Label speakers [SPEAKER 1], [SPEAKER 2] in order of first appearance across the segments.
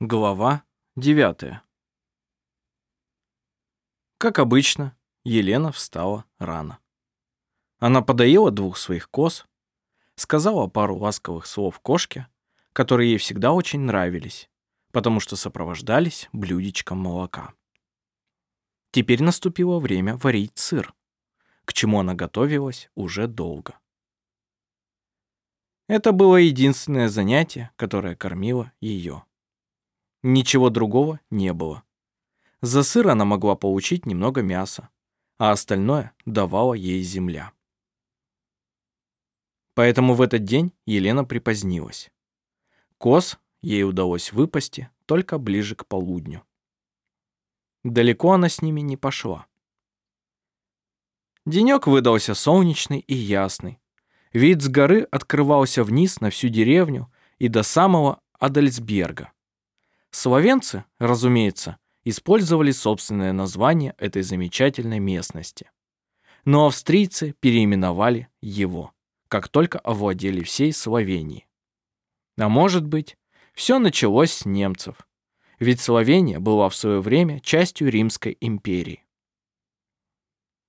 [SPEAKER 1] Глава 9 Как обычно, Елена встала рано. Она подоила двух своих коз, сказала пару ласковых слов кошке, которые ей всегда очень нравились, потому что сопровождались блюдечком молока. Теперь наступило время варить сыр, к чему она готовилась уже долго. Это было единственное занятие, которое кормило ее. Ничего другого не было. За сыр она могла получить немного мяса, а остальное давала ей земля. Поэтому в этот день Елена припозднилась. Коз ей удалось выпасти только ближе к полудню. Далеко она с ними не пошла. Денек выдался солнечный и ясный. Вид с горы открывался вниз на всю деревню и до самого Адальсберга. Словенцы, разумеется, использовали собственное название этой замечательной местности. Но австрийцы переименовали его, как только овладели всей Словенией. А может быть, все началось с немцев, ведь Словения была в свое время частью Римской империи.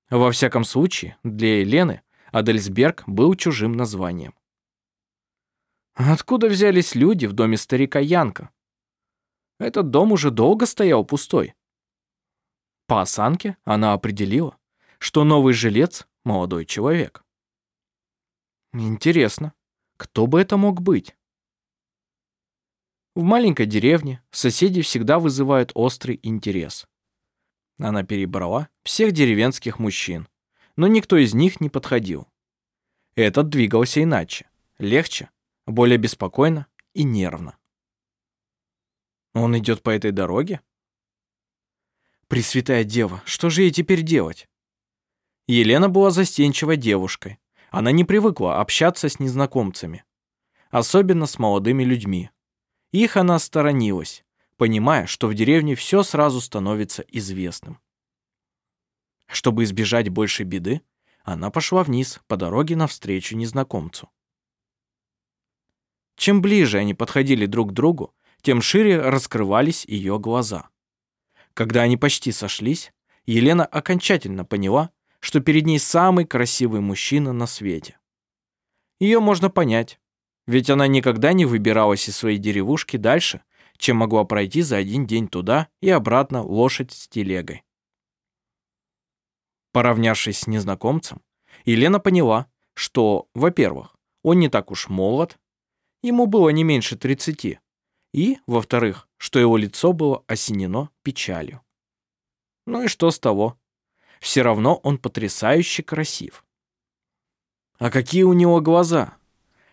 [SPEAKER 1] Во всяком случае, для Елены Адельсберг был чужим названием. Откуда взялись люди в доме старика Янка? Этот дом уже долго стоял пустой. По осанке она определила, что новый жилец — молодой человек. Интересно, кто бы это мог быть? В маленькой деревне соседи всегда вызывают острый интерес. Она перебрала всех деревенских мужчин, но никто из них не подходил. Этот двигался иначе, легче, более беспокойно и нервно. Он идет по этой дороге? Пресвятая Дева, что же ей теперь делать? Елена была застенчивой девушкой. Она не привыкла общаться с незнакомцами, особенно с молодыми людьми. Их она сторонилась, понимая, что в деревне все сразу становится известным. Чтобы избежать большей беды, она пошла вниз по дороге навстречу незнакомцу. Чем ближе они подходили друг к другу, тем шире раскрывались ее глаза. Когда они почти сошлись, Елена окончательно поняла, что перед ней самый красивый мужчина на свете. Ее можно понять, ведь она никогда не выбиралась из своей деревушки дальше, чем могла пройти за один день туда и обратно лошадь с телегой. Поравнявшись с незнакомцем, Елена поняла, что, во-первых, он не так уж молод, ему было не меньше тридцати, и, во-вторых, что его лицо было осенено печалью. Ну и что с того? Все равно он потрясающе красив. А какие у него глаза?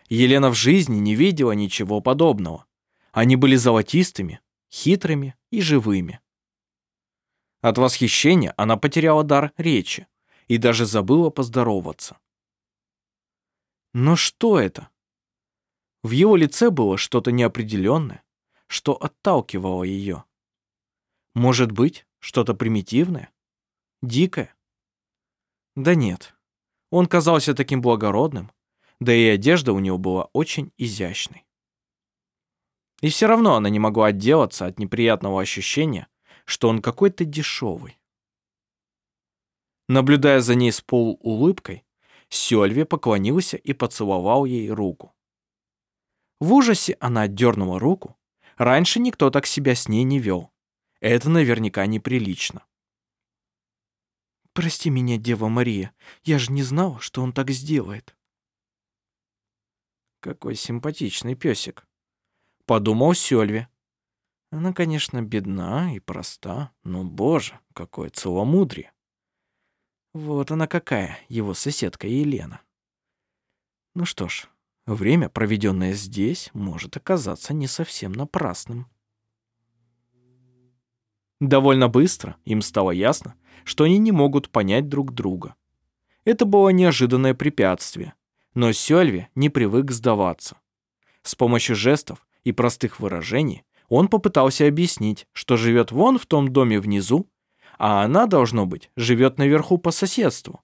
[SPEAKER 1] Елена в жизни не видела ничего подобного. Они были золотистыми, хитрыми и живыми. От восхищения она потеряла дар речи и даже забыла поздороваться. Но что это? В его лице было что-то неопределенное, что отталкивало ее. Может быть, что-то примитивное? Дикое? Да нет. Он казался таким благородным, да и одежда у него была очень изящной. И все равно она не могла отделаться от неприятного ощущения, что он какой-то дешевый. Наблюдая за ней с полуулыбкой, Сёльве поклонился и поцеловал ей руку. В ужасе она отдернула руку Раньше никто так себя с ней не вел. Это наверняка неприлично. «Прости меня, Дева Мария, я же не знал, что он так сделает». «Какой симпатичный песик», — подумал Сёльве. Она, конечно, бедна и проста, но, боже, какое целомудрие. Вот она какая, его соседка Елена. Ну что ж, Время, проведенное здесь, может оказаться не совсем напрасным. Довольно быстро им стало ясно, что они не могут понять друг друга. Это было неожиданное препятствие, но Сёльве не привык сдаваться. С помощью жестов и простых выражений он попытался объяснить, что живет вон в том доме внизу, а она, должно быть, живет наверху по соседству.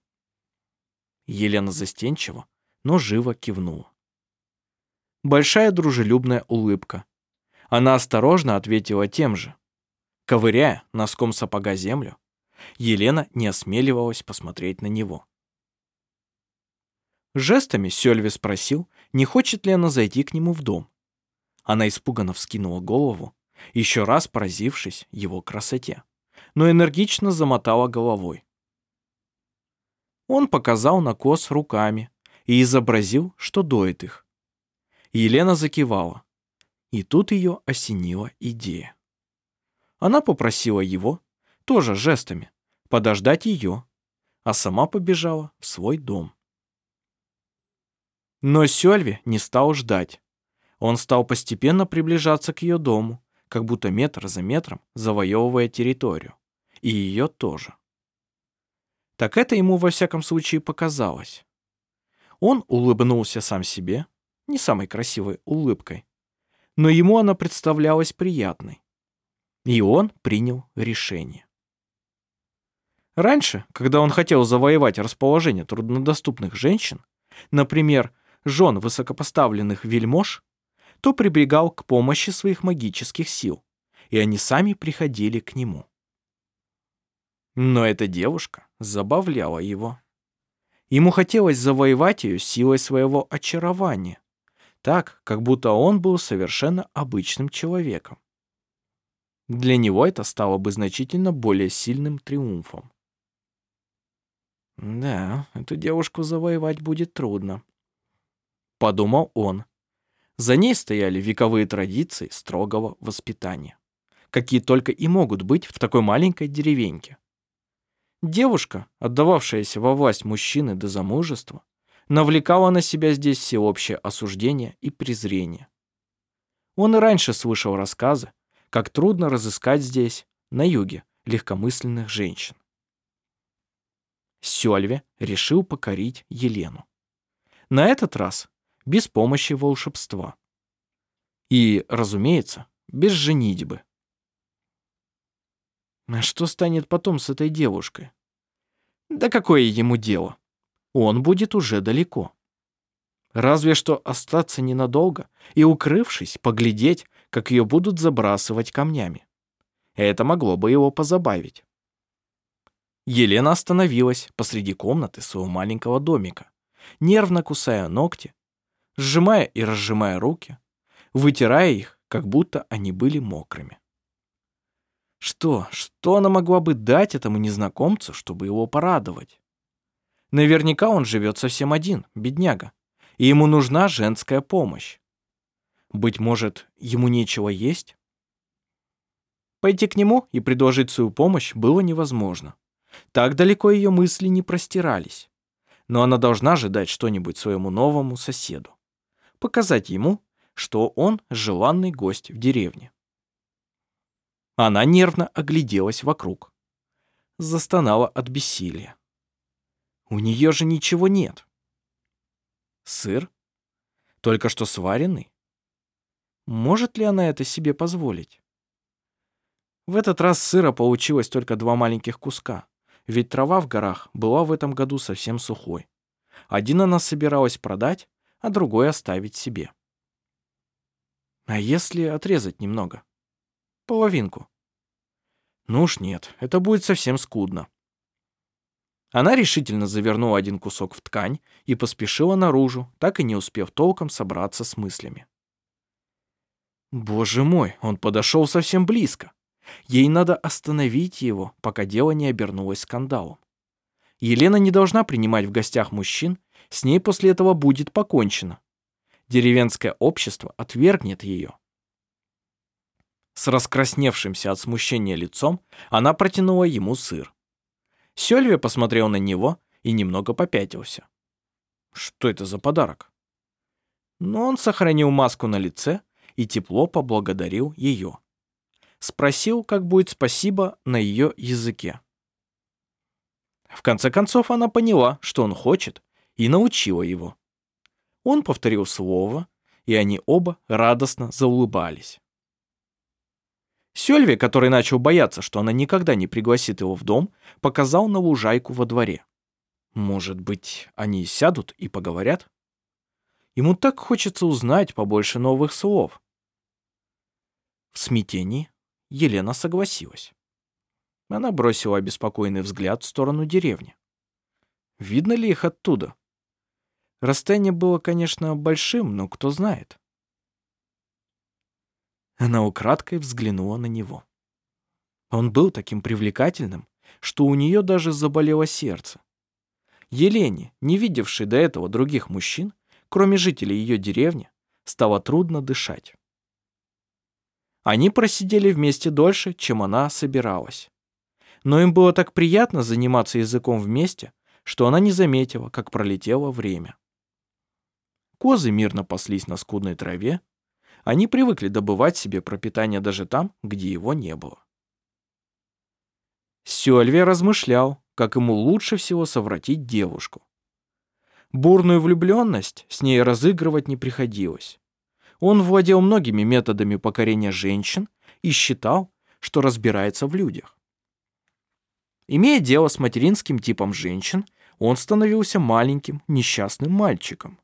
[SPEAKER 1] Елена застенчиво, но живо кивнула большая дружелюбная улыбка. Она осторожно ответила тем же. Ковыряя носком сапога землю, Елена не осмеливалась посмотреть на него. Жестами Сёльви спросил, не хочет ли она зайти к нему в дом. Она испуганно вскинула голову, еще раз поразившись его красоте, но энергично замотала головой. Он показал на кос руками и изобразил, что доит их. Елена закивала, и тут ее осенила идея. Она попросила его, тоже жестами, подождать ее, а сама побежала в свой дом. Но Сёльви не стал ждать. Он стал постепенно приближаться к ее дому, как будто метр за метром завоевывая территорию. И ее тоже. Так это ему во всяком случае показалось. Он улыбнулся сам себе, не самой красивой улыбкой, но ему она представлялась приятной. И он принял решение. Раньше, когда он хотел завоевать расположение труднодоступных женщин, например, жен высокопоставленных вельмож, то прибегал к помощи своих магических сил, и они сами приходили к нему. Но эта девушка забавляла его. Ему хотелось завоевать ее силой своего очарования, так, как будто он был совершенно обычным человеком. Для него это стало бы значительно более сильным триумфом. «Да, эту девушку завоевать будет трудно», — подумал он. За ней стояли вековые традиции строгого воспитания, какие только и могут быть в такой маленькой деревеньке. Девушка, отдававшаяся во власть мужчины до замужества, навлекала на себя здесь всеобщее осуждение и презрение. Он и раньше слышал рассказы, как трудно разыскать здесь, на юге, легкомысленных женщин. Сёльве решил покорить Елену. На этот раз без помощи волшебства. И, разумеется, без женитьбы. А что станет потом с этой девушкой? Да какое ему дело? Он будет уже далеко. Разве что остаться ненадолго и, укрывшись, поглядеть, как ее будут забрасывать камнями. Это могло бы его позабавить. Елена остановилась посреди комнаты своего маленького домика, нервно кусая ногти, сжимая и разжимая руки, вытирая их, как будто они были мокрыми. Что, что она могла бы дать этому незнакомцу, чтобы его порадовать? Наверняка он живет совсем один, бедняга, и ему нужна женская помощь. Быть может, ему нечего есть? Пойти к нему и предложить свою помощь было невозможно. Так далеко ее мысли не простирались. Но она должна же что-нибудь своему новому соседу. Показать ему, что он желанный гость в деревне. Она нервно огляделась вокруг. Застонала от бессилия. У нее же ничего нет. Сыр? Только что сваренный? Может ли она это себе позволить? В этот раз сыра получилось только два маленьких куска, ведь трава в горах была в этом году совсем сухой. Один она собиралась продать, а другой оставить себе. А если отрезать немного? Половинку. Ну уж нет, это будет совсем скудно. Она решительно завернула один кусок в ткань и поспешила наружу, так и не успев толком собраться с мыслями. Боже мой, он подошел совсем близко. Ей надо остановить его, пока дело не обернулось скандалом. Елена не должна принимать в гостях мужчин, с ней после этого будет покончено. Деревенское общество отвергнет ее. С раскрасневшимся от смущения лицом она протянула ему сыр. Сёльве посмотрел на него и немного попятился. Что это за подарок? Но он сохранил маску на лице и тепло поблагодарил ее. Спросил, как будет спасибо на ее языке. В конце концов она поняла, что он хочет, и научила его. Он повторил слово, и они оба радостно заулыбались. Сёльве, который начал бояться, что она никогда не пригласит его в дом, показал на лужайку во дворе. Может быть, они сядут и поговорят? Ему так хочется узнать побольше новых слов. В смятении Елена согласилась. Она бросила обеспокоенный взгляд в сторону деревни. Видно ли их оттуда? Расстояние было, конечно, большим, но кто знает. Она украдкой взглянула на него. Он был таким привлекательным, что у нее даже заболело сердце. Елене, не видевшей до этого других мужчин, кроме жителей ее деревни, стало трудно дышать. Они просидели вместе дольше, чем она собиралась. Но им было так приятно заниматься языком вместе, что она не заметила, как пролетело время. Козы мирно паслись на скудной траве. Они привыкли добывать себе пропитание даже там, где его не было. Сёльве размышлял, как ему лучше всего совратить девушку. Бурную влюбленность с ней разыгрывать не приходилось. Он владел многими методами покорения женщин и считал, что разбирается в людях. Имея дело с материнским типом женщин, он становился маленьким, несчастным мальчиком.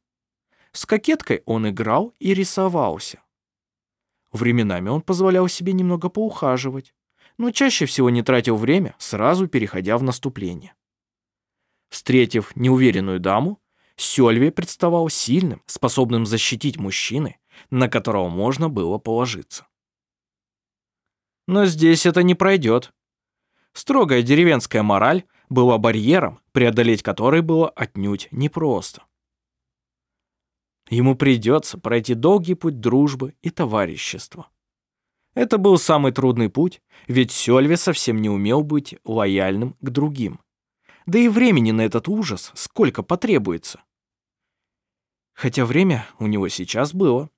[SPEAKER 1] С кокеткой он играл и рисовался. Временами он позволял себе немного поухаживать, но чаще всего не тратил время, сразу переходя в наступление. Встретив неуверенную даму, Сёльве представал сильным, способным защитить мужчины, на которого можно было положиться. Но здесь это не пройдет. Строгая деревенская мораль была барьером, преодолеть который было отнюдь непросто. Ему придется пройти долгий путь дружбы и товарищества. Это был самый трудный путь, ведь Сёльве совсем не умел быть лояльным к другим. Да и времени на этот ужас сколько потребуется. Хотя время у него сейчас было.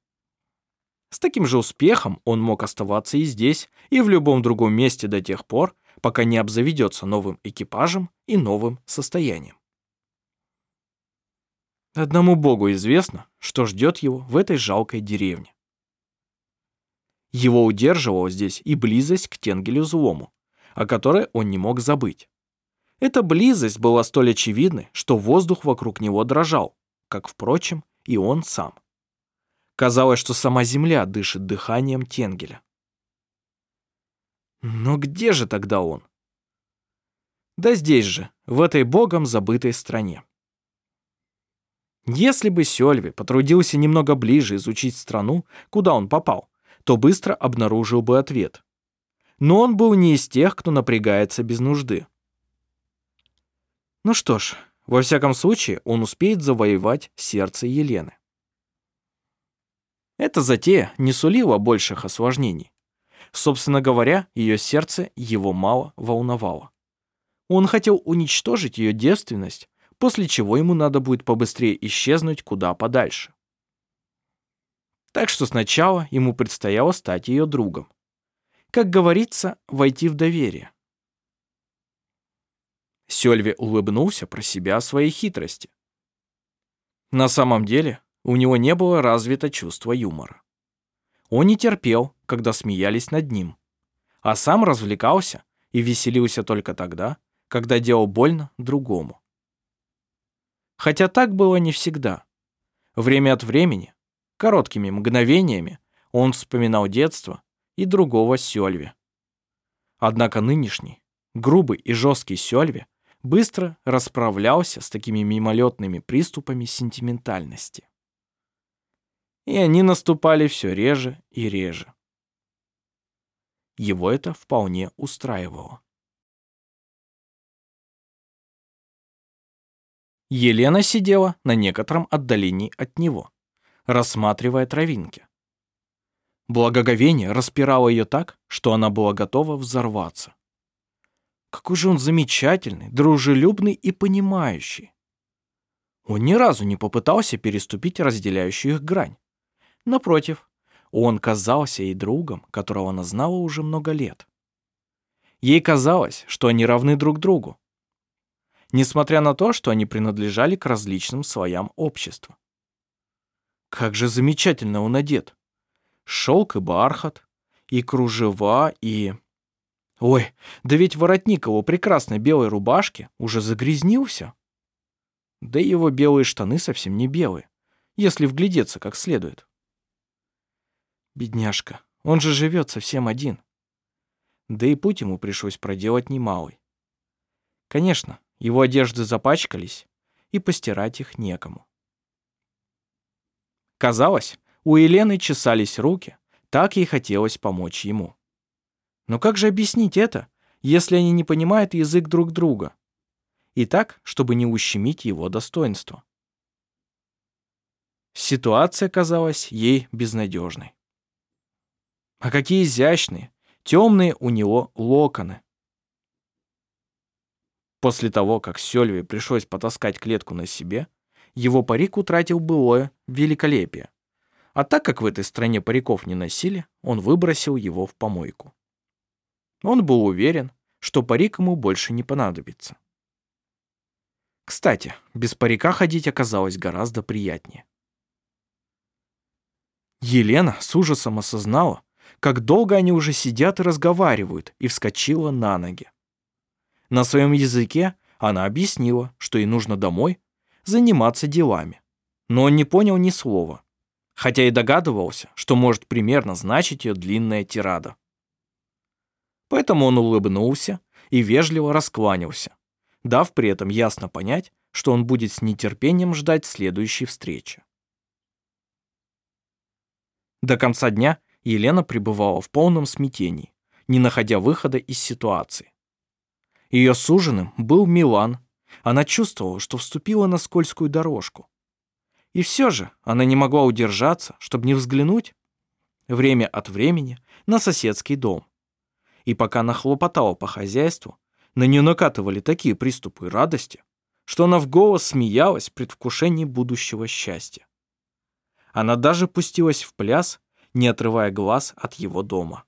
[SPEAKER 1] С таким же успехом он мог оставаться и здесь, и в любом другом месте до тех пор, пока не обзаведется новым экипажем и новым состоянием. Одному Богу известно, что ждет его в этой жалкой деревне. Его удерживала здесь и близость к Тенгелю Злому, о которой он не мог забыть. Эта близость была столь очевидной, что воздух вокруг него дрожал, как, впрочем, и он сам. Казалось, что сама земля дышит дыханием Тенгеля. Но где же тогда он? Да здесь же, в этой богом забытой стране. Если бы Сёльве потрудился немного ближе изучить страну, куда он попал, то быстро обнаружил бы ответ. Но он был не из тех, кто напрягается без нужды. Ну что ж, во всяком случае, он успеет завоевать сердце Елены. Эта затея не сулила больших осложнений. Собственно говоря, ее сердце его мало волновало. Он хотел уничтожить ее девственность, после чего ему надо будет побыстрее исчезнуть куда подальше. Так что сначала ему предстояло стать ее другом. Как говорится, войти в доверие. Сёльве улыбнулся про себя о своей хитрости. На самом деле, у него не было развито чувство юмора. Он не терпел, когда смеялись над ним, а сам развлекался и веселился только тогда, когда делал больно другому. Хотя так было не всегда. Время от времени, короткими мгновениями, он вспоминал детство и другого Сёльве. Однако нынешний, грубый и жесткий Сёльве быстро расправлялся с такими мимолетными приступами сентиментальности. И они наступали все реже и реже. Его это вполне устраивало. Елена сидела на некотором отдалении от него, рассматривая травинки. Благоговение распирало ее так, что она была готова взорваться. Какой же он замечательный, дружелюбный и понимающий. Он ни разу не попытался переступить разделяющую их грань. Напротив, он казался ей другом, которого она знала уже много лет. Ей казалось, что они равны друг другу, несмотря на то, что они принадлежали к различным слоям общества. Как же замечательно он одет. Шелк и бархат, и кружева, и... Ой, да ведь воротник его прекрасной белой рубашки уже загрязнился. Да и его белые штаны совсем не белые, если вглядеться как следует. Бедняжка, Он же живет совсем один. Да и путь ему пришлось проделать немалый. Конечно, его одежды запачкались, и постирать их некому. Казалось, у Елены чесались руки, так ей хотелось помочь ему. Но как же объяснить это, если они не понимают язык друг друга? И так, чтобы не ущемить его достоинство. Ситуация казалась ей безнадежной. А какие изящные, темные у него локоны. После того, как Сёльве пришлось потаскать клетку на себе, его парик утратил былое великолепие. А так как в этой стране париков не носили, он выбросил его в помойку. Он был уверен, что парик ему больше не понадобится. Кстати, без парика ходить оказалось гораздо приятнее. Елена с ужасом осознала, как долго они уже сидят и разговаривают, и вскочила на ноги. На своем языке она объяснила, что ей нужно домой заниматься делами. Но он не понял ни слова, хотя и догадывался, что может примерно значить ее длинная тирада. Поэтому он улыбнулся и вежливо раскланялся, дав при этом ясно понять, что он будет с нетерпением ждать следующей встречи. До конца дня Елена пребывала в полном смятении, не находя выхода из ситуации. Ее суженым был Милан. Она чувствовала, что вступила на скользкую дорожку. И все же она не могла удержаться, чтобы не взглянуть время от времени на соседский дом. И пока она хлопотала по хозяйству, на нее накатывали такие приступы радости, что она в голос смеялась в предвкушении будущего счастья. Она даже пустилась в пляс, не отрывая глаз от его дома.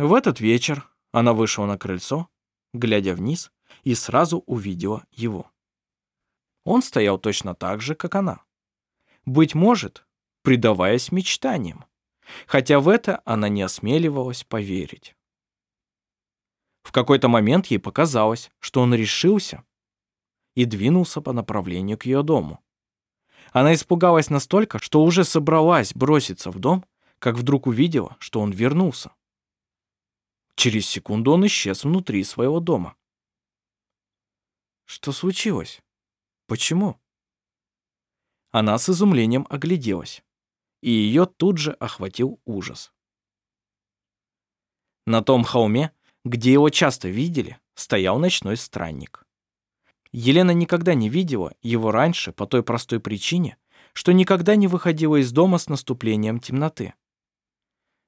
[SPEAKER 1] В этот вечер она вышла на крыльцо, глядя вниз, и сразу увидела его. Он стоял точно так же, как она. Быть может, предаваясь мечтаниям, хотя в это она не осмеливалась поверить. В какой-то момент ей показалось, что он решился и двинулся по направлению к ее дому. Она испугалась настолько, что уже собралась броситься в дом, как вдруг увидела, что он вернулся. Через секунду он исчез внутри своего дома. Что случилось? Почему? Она с изумлением огляделась, и ее тут же охватил ужас. На том холме, где его часто видели, стоял ночной странник. Елена никогда не видела его раньше по той простой причине, что никогда не выходила из дома с наступлением темноты.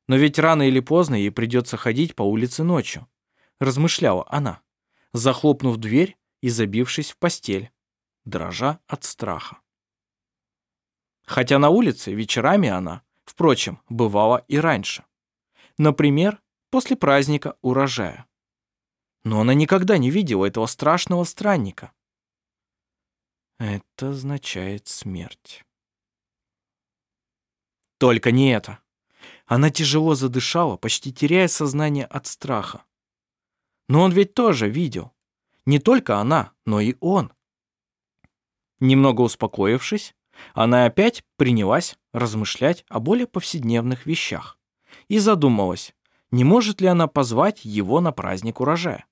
[SPEAKER 1] Но ведь рано или поздно ей придется ходить по улице ночью, размышляла она, захлопнув дверь и забившись в постель, дрожа от страха. Хотя на улице вечерами она, впрочем, бывала и раньше. Например, после праздника урожая. Но она никогда не видела этого страшного странника. Это означает смерть. Только не это. Она тяжело задышала, почти теряя сознание от страха. Но он ведь тоже видел. Не только она, но и он. Немного успокоившись, она опять принялась размышлять о более повседневных вещах и задумалась, не может ли она позвать его на праздник урожая.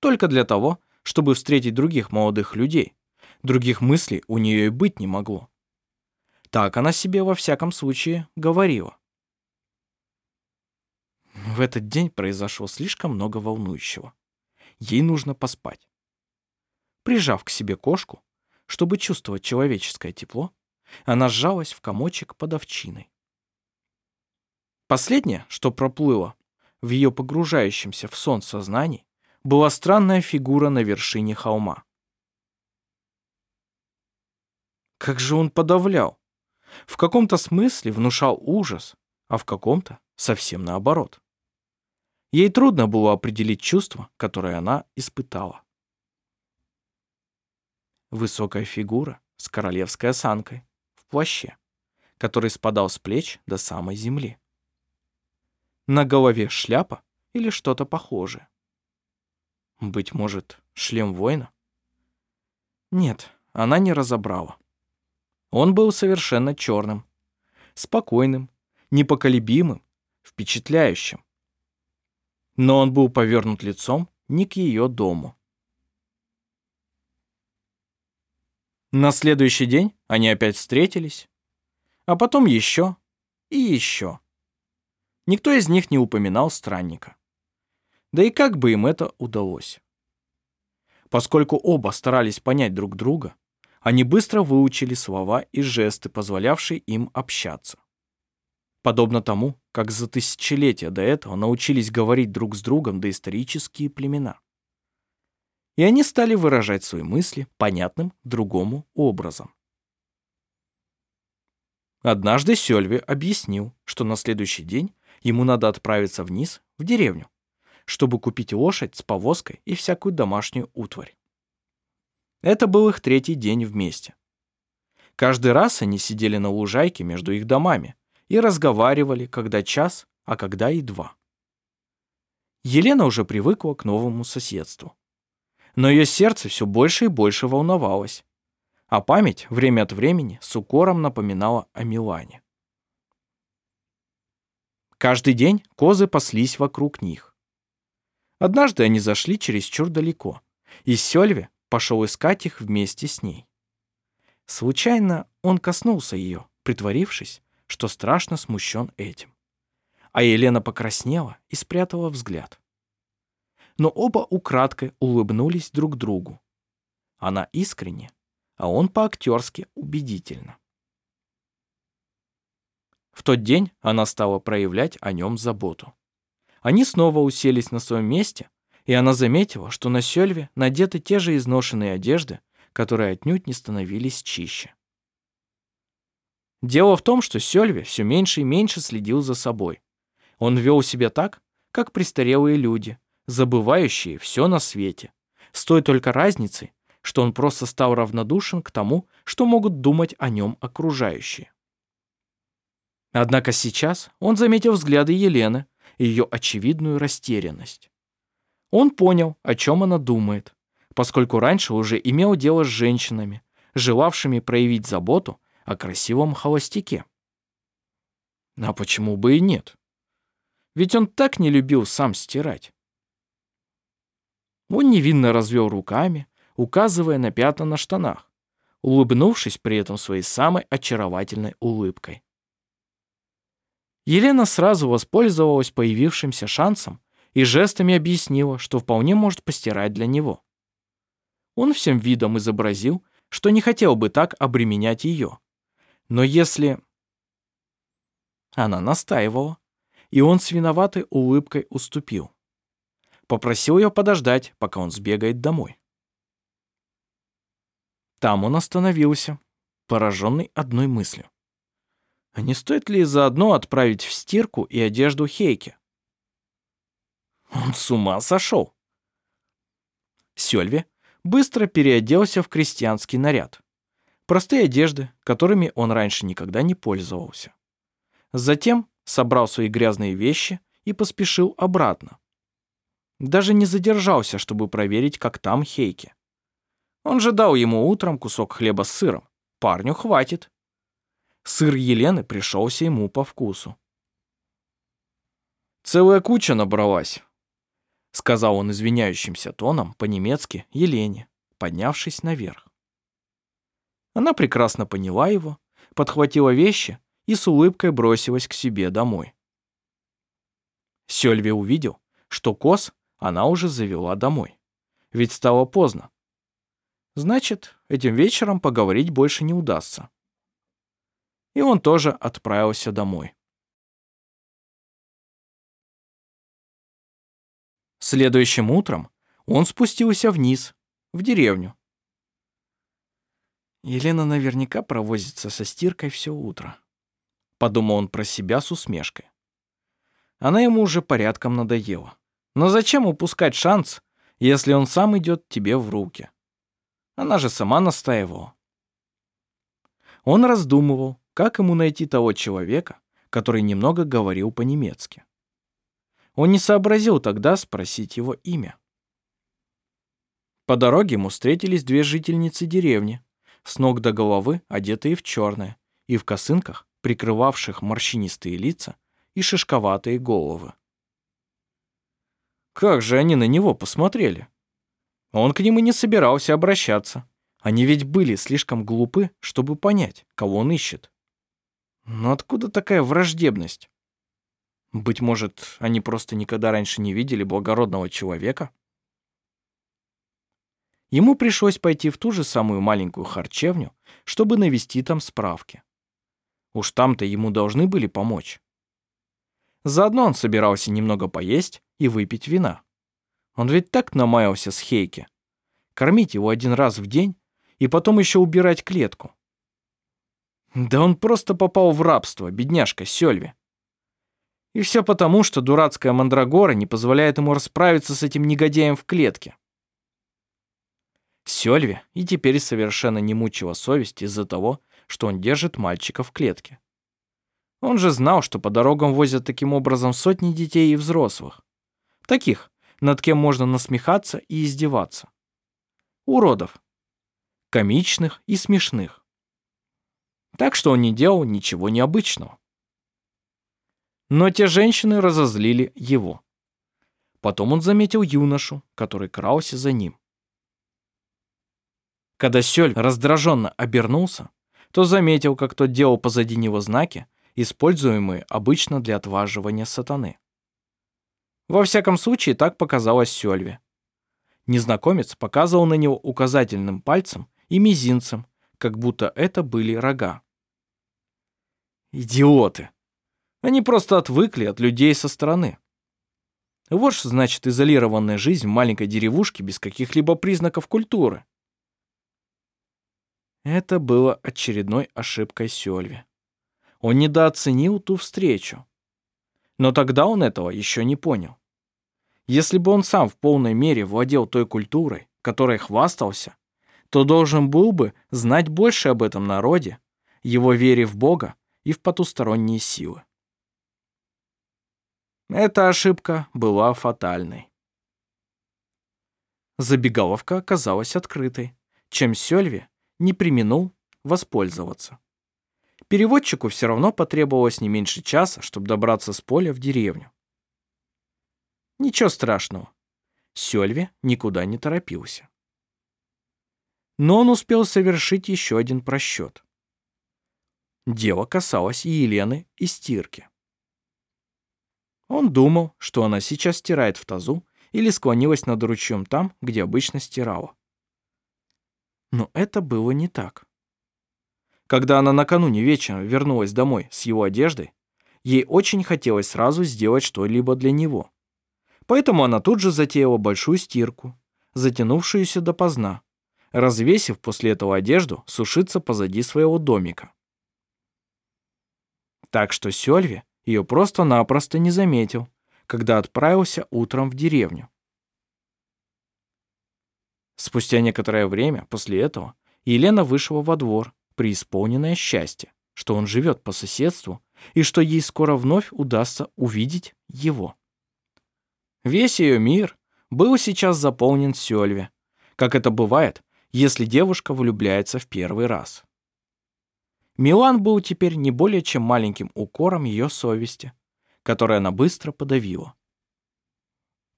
[SPEAKER 1] Только для того, чтобы встретить других молодых людей. Других мыслей у нее и быть не могло. Так она себе во всяком случае говорила. В этот день произошло слишком много волнующего. Ей нужно поспать. Прижав к себе кошку, чтобы чувствовать человеческое тепло, она сжалась в комочек под овчиной. Последнее, что проплыло в ее погружающемся в сон сознании, была странная фигура на вершине холма. Как же он подавлял! В каком-то смысле внушал ужас, а в каком-то совсем наоборот. Ей трудно было определить чувство, которое она испытала. Высокая фигура с королевской осанкой в плаще, который спадал с плеч до самой земли. На голове шляпа или что-то похожее. Быть может, шлем воина? Нет, она не разобрала. Он был совершенно черным. спокойным, непоколебимым, впечатляющим. Но он был повернут лицом не к ее дому. На следующий день они опять встретились, а потом еще и еще. Никто из них не упоминал странника. Да и как бы им это удалось? Поскольку оба старались понять друг друга, они быстро выучили слова и жесты, позволявшие им общаться. Подобно тому, как за тысячелетия до этого научились говорить друг с другом доисторические племена. И они стали выражать свои мысли понятным другому образом. Однажды Сёльве объяснил, что на следующий день ему надо отправиться вниз, в деревню, чтобы купить лошадь с повозкой и всякую домашнюю утварь. Это был их третий день вместе. Каждый раз они сидели на лужайке между их домами и разговаривали, когда час, а когда и два. Елена уже привыкла к новому соседству. Но ее сердце все больше и больше волновалось, а память время от времени с укором напоминала о Милане. Каждый день козы паслись вокруг них. Однажды они зашли чересчур далеко, и Сёльве пошел искать их вместе с ней. Случайно он коснулся ее, притворившись, что страшно смущен этим. А Елена покраснела и спрятала взгляд. Но оба украдкой улыбнулись друг другу. Она искренне, а он по-актерски убедительно. В тот день она стала проявлять о нем заботу. Они снова уселись на своем месте, и она заметила, что на Сёльве надеты те же изношенные одежды, которые отнюдь не становились чище. Дело в том, что Сёльве все меньше и меньше следил за собой. Он вел себя так, как престарелые люди, забывающие все на свете, с той только разницей, что он просто стал равнодушен к тому, что могут думать о нем окружающие. Однако сейчас он заметил взгляды Елены и ее очевидную растерянность. Он понял, о чем она думает, поскольку раньше уже имел дело с женщинами, желавшими проявить заботу о красивом холостяке. А почему бы и нет? Ведь он так не любил сам стирать. Он невинно развел руками, указывая на пятна на штанах, улыбнувшись при этом своей самой очаровательной улыбкой. Елена сразу воспользовалась появившимся шансом и жестами объяснила, что вполне может постирать для него. Он всем видом изобразил, что не хотел бы так обременять ее. Но если... Она настаивала, и он с виноватой улыбкой уступил. Попросил ее подождать, пока он сбегает домой. Там он остановился, пораженный одной мыслью. А не стоит ли заодно отправить в стирку и одежду Хейке? Он с ума сошел. Сёльве быстро переоделся в крестьянский наряд. Простые одежды, которыми он раньше никогда не пользовался. Затем собрал свои грязные вещи и поспешил обратно. Даже не задержался, чтобы проверить, как там Хейки. Он же дал ему утром кусок хлеба с сыром. Парню хватит. Сыр Елены пришелся ему по вкусу. «Целая куча набралась», — сказал он извиняющимся тоном по-немецки Елене, поднявшись наверх. Она прекрасно поняла его, подхватила вещи и с улыбкой бросилась к себе домой. Сёльве увидел, что коз она уже завела домой. Ведь стало поздно. Значит, этим вечером поговорить больше не удастся. И он тоже отправился домой. Следующим утром он спустился вниз, в деревню. Елена наверняка провозится со стиркой все утро. Подумал он про себя с усмешкой. Она ему уже порядком надоела. Но зачем упускать шанс, если он сам идет тебе в руки? Она же сама настаивала. Он раздумывал, как ему найти того человека, который немного говорил по-немецки. Он не сообразил тогда спросить его имя. По дороге ему встретились две жительницы деревни, с ног до головы одетые в черное и в косынках прикрывавших морщинистые лица и шишковатые головы. Как же они на него посмотрели? Он к ним и не собирался обращаться. Они ведь были слишком глупы, чтобы понять, кого он ищет. Но откуда такая враждебность? Быть может, они просто никогда раньше не видели благородного человека? Ему пришлось пойти в ту же самую маленькую харчевню, чтобы навести там справки. Уж там-то ему должны были помочь. Заодно он собирался немного поесть и выпить вина. Он ведь так намаялся с Хейки. Кормить его один раз в день и потом еще убирать клетку. Да он просто попал в рабство, бедняжка Сёльви. И все потому, что дурацкая мандрагора не позволяет ему расправиться с этим негодяем в клетке. Сёльви и теперь совершенно не мучила совесть из-за того, что он держит мальчика в клетке. Он же знал, что по дорогам возят таким образом сотни детей и взрослых. Таких, над кем можно насмехаться и издеваться. Уродов. Комичных и смешных. Так что он не делал ничего необычного. Но те женщины разозлили его. Потом он заметил юношу, который крался за ним. Когда Сёль раздраженно обернулся, то заметил, как тот делал позади него знаки, используемые обычно для отваживания сатаны. Во всяком случае, так показалось Сёльве. Незнакомец показывал на него указательным пальцем и мизинцем, как будто это были рога. Идиоты! Они просто отвыкли от людей со стороны. Вот значит изолированная жизнь в маленькой деревушке без каких-либо признаков культуры. Это было очередной ошибкой Сёльви. Он недооценил ту встречу. Но тогда он этого еще не понял. Если бы он сам в полной мере владел той культурой, которой хвастался, то должен был бы знать больше об этом народе, его вере в Бога и в потусторонние силы. Эта ошибка была фатальной. Забегаловка оказалась открытой, чем Сёльви не применул воспользоваться. Переводчику все равно потребовалось не меньше часа, чтобы добраться с поля в деревню. Ничего страшного. Сёльви никуда не торопился. Но он успел совершить еще один просчет. Дело касалось и Елены, и стирки. Он думал, что она сейчас стирает в тазу или склонилась над ручьем там, где обычно стирала. Но это было не так. Когда она накануне вечером вернулась домой с его одеждой, ей очень хотелось сразу сделать что-либо для него. Поэтому она тут же затеяла большую стирку, затянувшуюся допоздна, развесив после этого одежду сушиться позади своего домика. Так что Сёльви ее просто-напросто не заметил, когда отправился утром в деревню. Спустя некоторое время после этого Елена вышла во двор, преисполненная счастья, что он живет по соседству и что ей скоро вновь удастся увидеть его. Весь ее мир был сейчас заполнен Сёльве, как это бывает, если девушка влюбляется в первый раз. Милан был теперь не более чем маленьким укором ее совести, который она быстро подавила.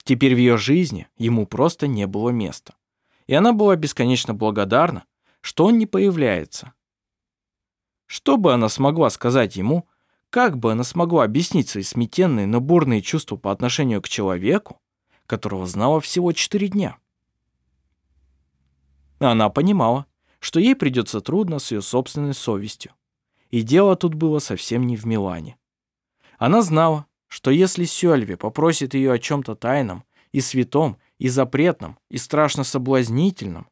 [SPEAKER 1] Теперь в ее жизни ему просто не было места и она была бесконечно благодарна, что он не появляется. Что бы она смогла сказать ему, как бы она смогла объяснить свои сметенные, но бурные чувства по отношению к человеку, которого знала всего четыре дня? Она понимала, что ей придется трудно с ее собственной совестью. И дело тут было совсем не в Милане. Она знала, что если Сёльви попросит ее о чем-то тайном и святом, и запретном, и страшно соблазнительном,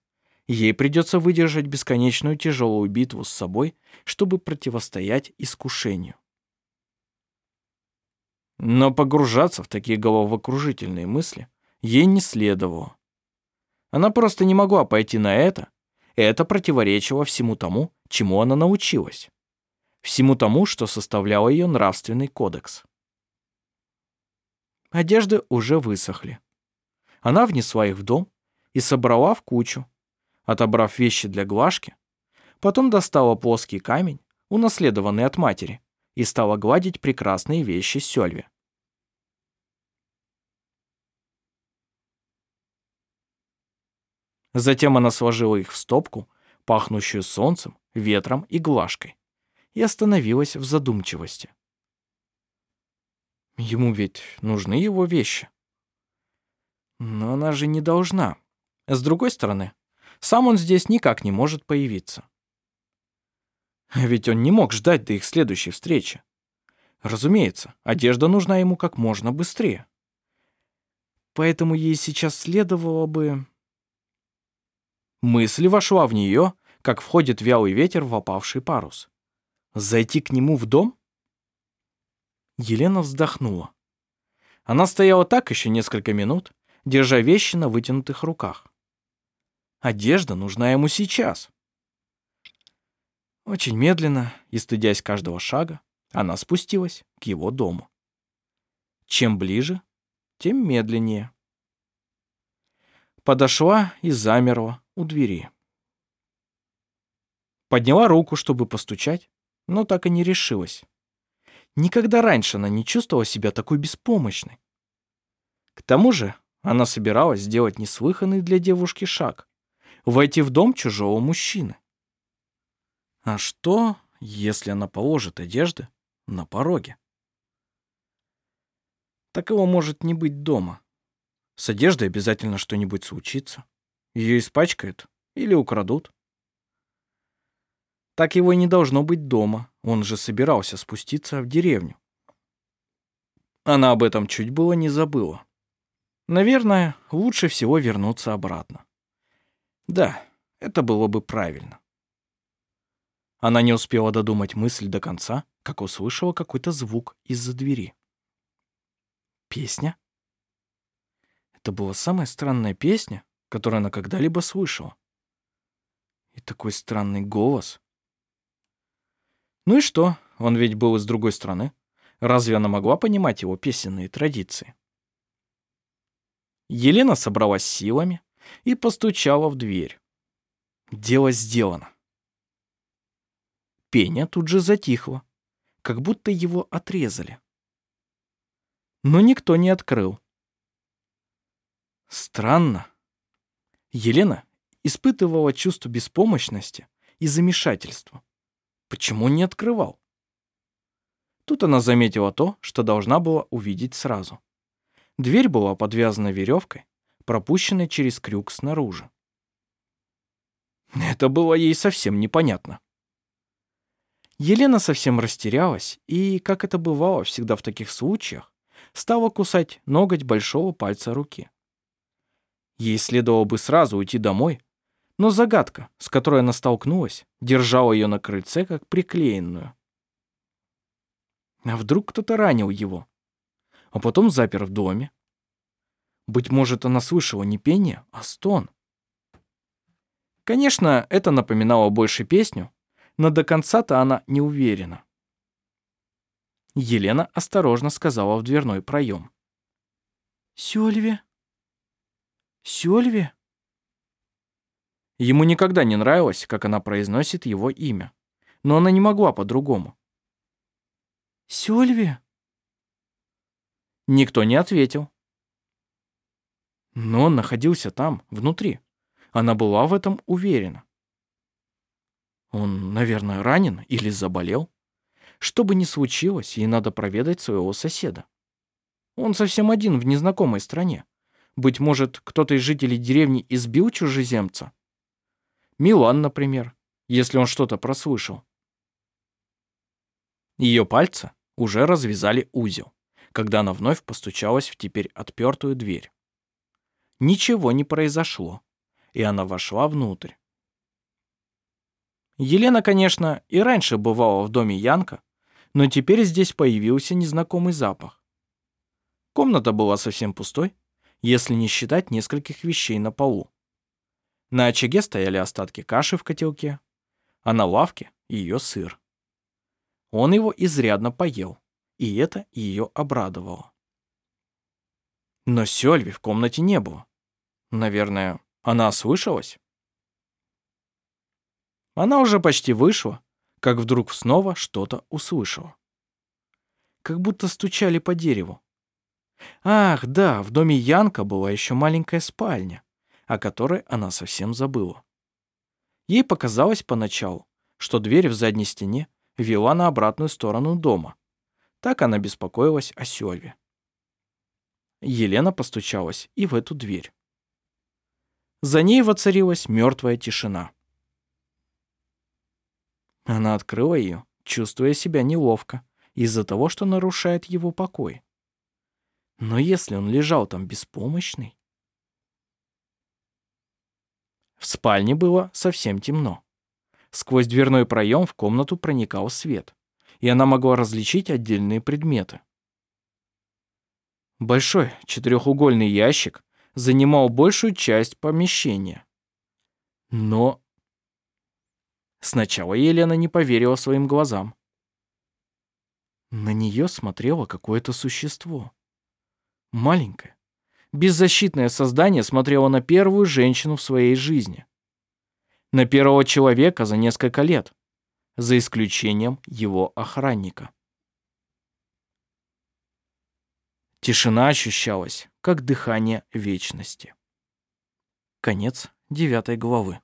[SPEAKER 1] ей придется выдержать бесконечную тяжелую битву с собой, чтобы противостоять искушению. Но погружаться в такие головокружительные мысли ей не следовало. Она просто не могла пойти на это, и это противоречило всему тому, чему она научилась. Всему тому, что составляло ее нравственный кодекс. Одежды уже высохли. Она внесла их в дом и собрала в кучу, отобрав вещи для глажки, потом достала плоский камень, унаследованный от матери, и стала гладить прекрасные вещи Сёльве. Затем она сложила их в стопку, пахнущую солнцем, ветром и глажкой, и остановилась в задумчивости. Ему ведь нужны его вещи. Но она же не должна. С другой стороны, сам он здесь никак не может появиться. Ведь он не мог ждать до их следующей встречи. Разумеется, одежда нужна ему как можно быстрее. Поэтому ей сейчас следовало бы... Мысль вошла в нее, как входит вялый ветер в опавший парус. Зайти к нему в дом? Елена вздохнула. Она стояла так еще несколько минут, держа вещи на вытянутых руках. Одежда нужна ему сейчас. Очень медленно и стыдясь каждого шага, она спустилась к его дому. Чем ближе, тем медленнее. Подошла и замерла у двери. Подняла руку, чтобы постучать, но так и не решилась. Никогда раньше она не чувствовала себя такой беспомощной. К тому же она собиралась сделать неслыханный для девушки шаг — войти в дом чужого мужчины. А что, если она положит одежды на пороге? Так его может не быть дома. С одеждой обязательно что-нибудь случится. Ее испачкают или украдут. Так его и не должно быть дома, он же собирался спуститься в деревню. Она об этом чуть было не забыла. Наверное, лучше всего вернуться обратно. Да, это было бы правильно. Она не успела додумать мысль до конца, как услышала какой-то звук из-за двери. Песня? Это была самая странная песня, которую она когда-либо слышала. И такой странный голос. Ну и что? Он ведь был из другой страны. Разве она могла понимать его песенные традиции? Елена собралась силами и постучала в дверь. Дело сделано. Пеня тут же затихло, как будто его отрезали. Но никто не открыл. Странно. Елена испытывала чувство беспомощности и замешательства. Почему не открывал? Тут она заметила то, что должна была увидеть сразу. Дверь была подвязана веревкой, пропущенной через крюк снаружи. Это было ей совсем непонятно. Елена совсем растерялась и, как это бывало всегда в таких случаях, стала кусать ноготь большого пальца руки. Ей следовало бы сразу уйти домой, но загадка, с которой она столкнулась, держала ее на крыльце как приклеенную. А вдруг кто-то ранил его, а потом запер в доме? Быть может, она слышала не пение, а стон. Конечно, это напоминало больше песню, но до конца-то она не уверена. Елена осторожно сказала в дверной проем. «Сёльве? Сёльве?» Ему никогда не нравилось, как она произносит его имя. Но она не могла по-другому. «Сёльви?» Никто не ответил. Но он находился там, внутри. Она была в этом уверена. Он, наверное, ранен или заболел. Что бы ни случилось, ей надо проведать своего соседа. Он совсем один в незнакомой стране. Быть может, кто-то из жителей деревни избил чужеземца? Милан, например, если он что-то прослышал. Ее пальцы уже развязали узел, когда она вновь постучалась в теперь отпертую дверь. Ничего не произошло, и она вошла внутрь. Елена, конечно, и раньше бывала в доме Янка, но теперь здесь появился незнакомый запах. Комната была совсем пустой, если не считать нескольких вещей на полу. На очаге стояли остатки каши в котелке, а на лавке ее сыр. Он его изрядно поел, и это ее обрадовало. Но Сёльви в комнате не было. Наверное, она ослышалась? Она уже почти вышла, как вдруг снова что-то услышала. Как будто стучали по дереву. Ах, да, в доме Янка была еще маленькая спальня, о которой она совсем забыла. Ей показалось поначалу, что дверь в задней стене вела на обратную сторону дома. Так она беспокоилась о Сёльве. Елена постучалась и в эту дверь. За ней воцарилась мертвая тишина. Она открыла ее, чувствуя себя неловко, из-за того, что нарушает его покой. Но если он лежал там беспомощный... В спальне было совсем темно. Сквозь дверной проем в комнату проникал свет, и она могла различить отдельные предметы. Большой четырехугольный ящик занимал большую часть помещения. Но... Сначала Елена не поверила своим глазам. На нее смотрело какое-то существо. Маленькое, беззащитное создание смотрело на первую женщину в своей жизни. На первого человека за несколько лет, за исключением его охранника. Тишина ощущалась, как дыхание вечности. Конец девятой главы.